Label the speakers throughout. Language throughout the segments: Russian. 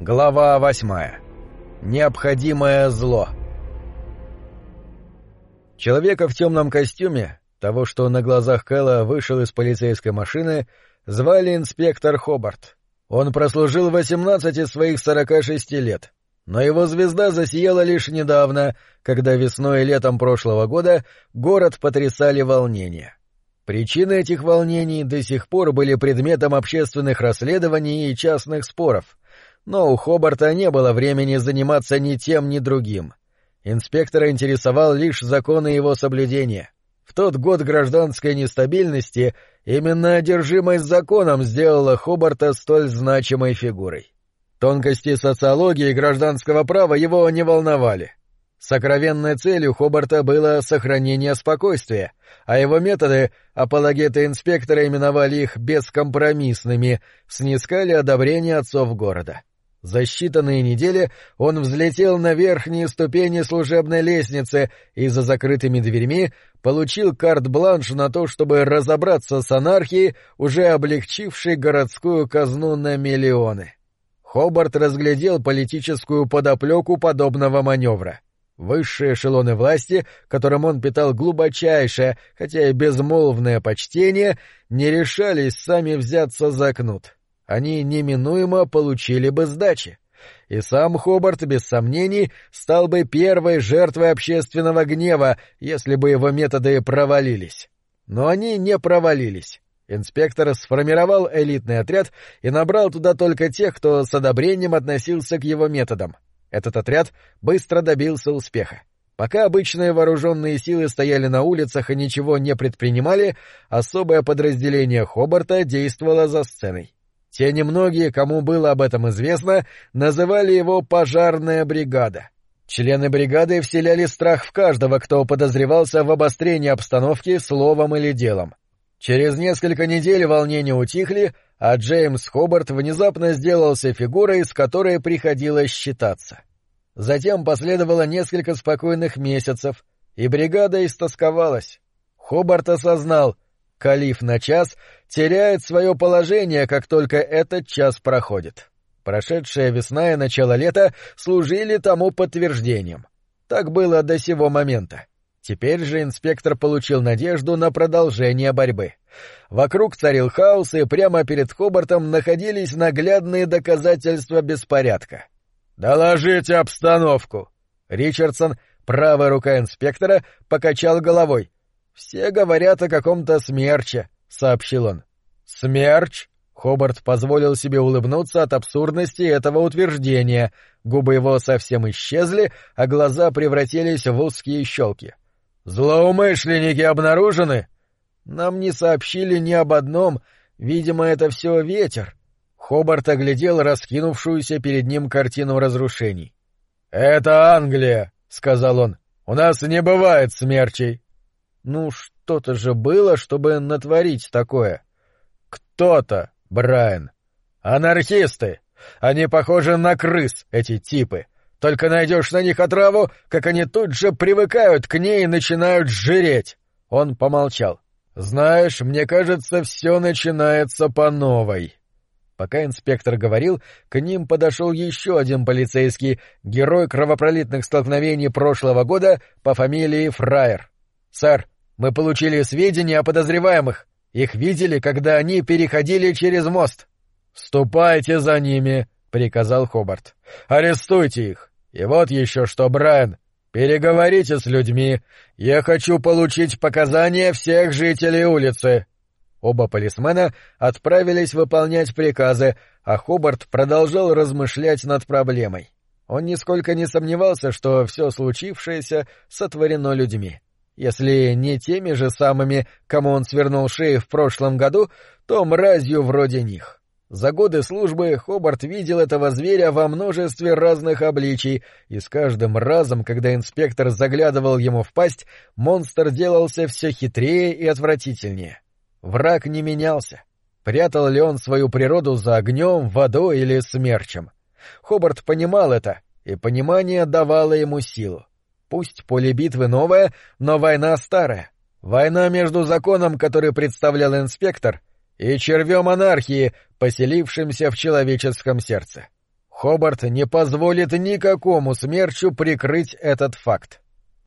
Speaker 1: Глава восьмая. Необходимое зло. Человека в темном костюме, того, что на глазах Кэлла вышел из полицейской машины, звали инспектор Хобарт. Он прослужил 18 из своих 46 лет, но его звезда засияла лишь недавно, когда весной и летом прошлого года город потрясали волнения. Причины этих волнений до сих пор были предметом общественных расследований и частных споров — но у Хобарта не было времени заниматься ни тем, ни другим. Инспектора интересовал лишь законы его соблюдения. В тот год гражданской нестабильности именно одержимость законом сделала Хобарта столь значимой фигурой. Тонкости социологии и гражданского права его не волновали. Сокровенной целью Хобарта было сохранение спокойствия, а его методы, апологеты инспектора именовали их бескомпромиссными, снискали одобрение отцов города. За считанные недели он взлетел на верхние ступени служебной лестницы и за закрытыми дверьми получил карт-бланш на то, чтобы разобраться с анархией, уже облегчившей городскую казну на миллионы. Хобарт разглядел политическую подоплеку подобного маневра. Высшие эшелоны власти, которым он питал глубочайшее, хотя и безмолвное почтение, не решались сами взяться за кнут они неминуемо получили бы сдачи. И сам Хобарт, без сомнений, стал бы первой жертвой общественного гнева, если бы его методы провалились. Но они не провалились. Инспектор сформировал элитный отряд и набрал туда только тех, кто с одобрением относился к его методам. Этот отряд быстро добился успеха. Пока обычные вооруженные силы стояли на улицах и ничего не предпринимали, особое подразделение Хобарта действовало за сценой. Те немногие, кому было об этом известно, называли его «пожарная бригада». Члены бригады вселяли страх в каждого, кто подозревался в обострении обстановки словом или делом. Через несколько недель волнения утихли, а Джеймс Хобарт внезапно сделался фигурой, с которой приходилось считаться. Затем последовало несколько спокойных месяцев, и бригада истосковалась. Хобарт осознал — Калиф на час теряет свое положение, как только этот час проходит. Прошедшая весна и начало лета служили тому подтверждением. Так было до сего момента. Теперь же инспектор получил надежду на продолжение борьбы. Вокруг царил хаос, и прямо перед Хобартом находились наглядные доказательства беспорядка. «Доложите обстановку!» Ричардсон, правая рука инспектора, покачал головой. «Все говорят о каком-то смерче», — сообщил он. «Смерч?» Хобарт позволил себе улыбнуться от абсурдности этого утверждения. Губы его совсем исчезли, а глаза превратились в узкие щелки. «Злоумышленники обнаружены?» «Нам не сообщили ни об одном. Видимо, это все ветер». Хобарт оглядел раскинувшуюся перед ним картину разрушений. «Это Англия», — сказал он. «У нас не бывает смерчей». Ну, что-то же было, чтобы натворить такое. Кто-то, Брайан. Анархисты. Они похожи на крыс, эти типы. Только найдешь на них отраву, как они тут же привыкают к ней и начинают жиреть. Он помолчал. Знаешь, мне кажется, все начинается по новой. Пока инспектор говорил, к ним подошел еще один полицейский, герой кровопролитных столкновений прошлого года по фамилии Фраер. «Сэр, мы получили сведения о подозреваемых. Их видели, когда они переходили через мост. «Ступайте за ними», — приказал Хобарт. «Арестуйте их. И вот еще что, Брайан. Переговорите с людьми. Я хочу получить показания всех жителей улицы». Оба полисмена отправились выполнять приказы, а Хобарт продолжал размышлять над проблемой. Он нисколько не сомневался, что все случившееся сотворено людьми. Если не теми же самыми, кому он свернул шеи в прошлом году, то мразью вроде них. За годы службы Хобарт видел этого зверя во множестве разных обличий, и с каждым разом, когда инспектор заглядывал ему в пасть, монстр делался все хитрее и отвратительнее. Враг не менялся. Прятал ли он свою природу за огнем, водой или смерчем? Хобарт понимал это, и понимание давало ему силу. Пусть поле битвы новое, но война старая. Война между законом, который представлял инспектор, и червем анархии, поселившимся в человеческом сердце. Хобарт не позволит никакому смерчу прикрыть этот факт.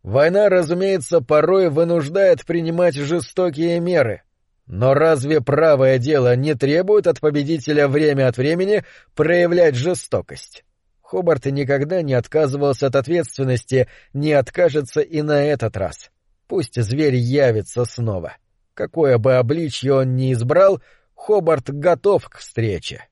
Speaker 1: Война, разумеется, порой вынуждает принимать жестокие меры. Но разве правое дело не требует от победителя время от времени проявлять жестокость? Хобарт никогда не отказывался от ответственности, не откажется и на этот раз. Пусть зверь явится снова. Какое бы обличье он ни избрал, Хобарт готов к встрече.